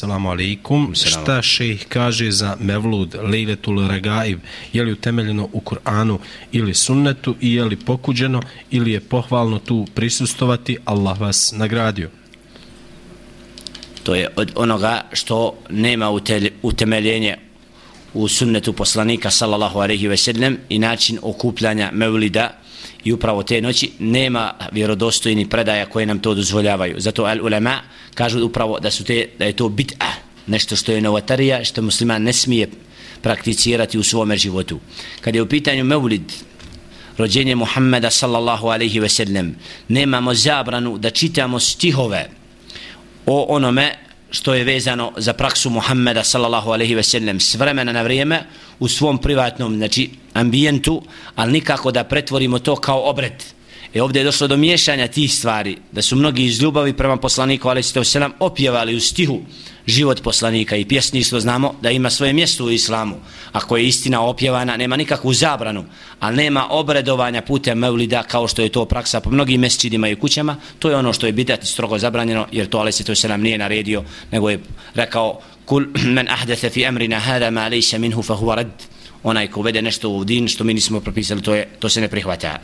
Salamu alaikum. Šta šejh kaže za Mevlud, Lejletul Regaib? Je li utemeljeno u Kur'anu ili sunnetu i je li pokuđeno ili je pohvalno tu prisustovati? Allah vas nagradio. To je od onoga što nema utemeljenje u sunnetu poslanika sallallahu alaihi ve sellem i način okupljanja Mevlida i upravo te noći nema vjerodostojni predaja koje nam to dozvoljavaju. Zato al ulema kažu upravo da su te da je to bid'a, nešto što je novatarija, što musliman ne smije prakticirati u svom životu. Kad je u pitanju Mevlid, rođenje Muhammeda sallallahu alaihi ve sellem, nemamo zabranu da čitamo stihove o onome što je vezano za praksu Muhammeda sallallahu alaihi ve sellem s vremena na vrijeme u svom privatnom znači, ambijentu, ali nikako da pretvorimo to kao obred. E ovdje je došlo do miješanja tih stvari, da su mnogi iz ljubavi prema poslaniku alaihi sallam opjevali u stihu život poslanika. I pjesništvo znamo da ima svoje mjesto u islamu. Ako je istina opjevana, nema nikakvu zabranu, ali nema obredovanja putem mevlida kao što je to praksa po mnogim mesečidima i kućama, to je ono što je bidat strogo zabranjeno, jer to Alesi to se nam nije naredio, nego je rekao kul men ahdatha fi amrina hada ma laysa minhu fa huwa rad onaj ko vede nešto u din što mi nismo propisali to je to se ne prihvata.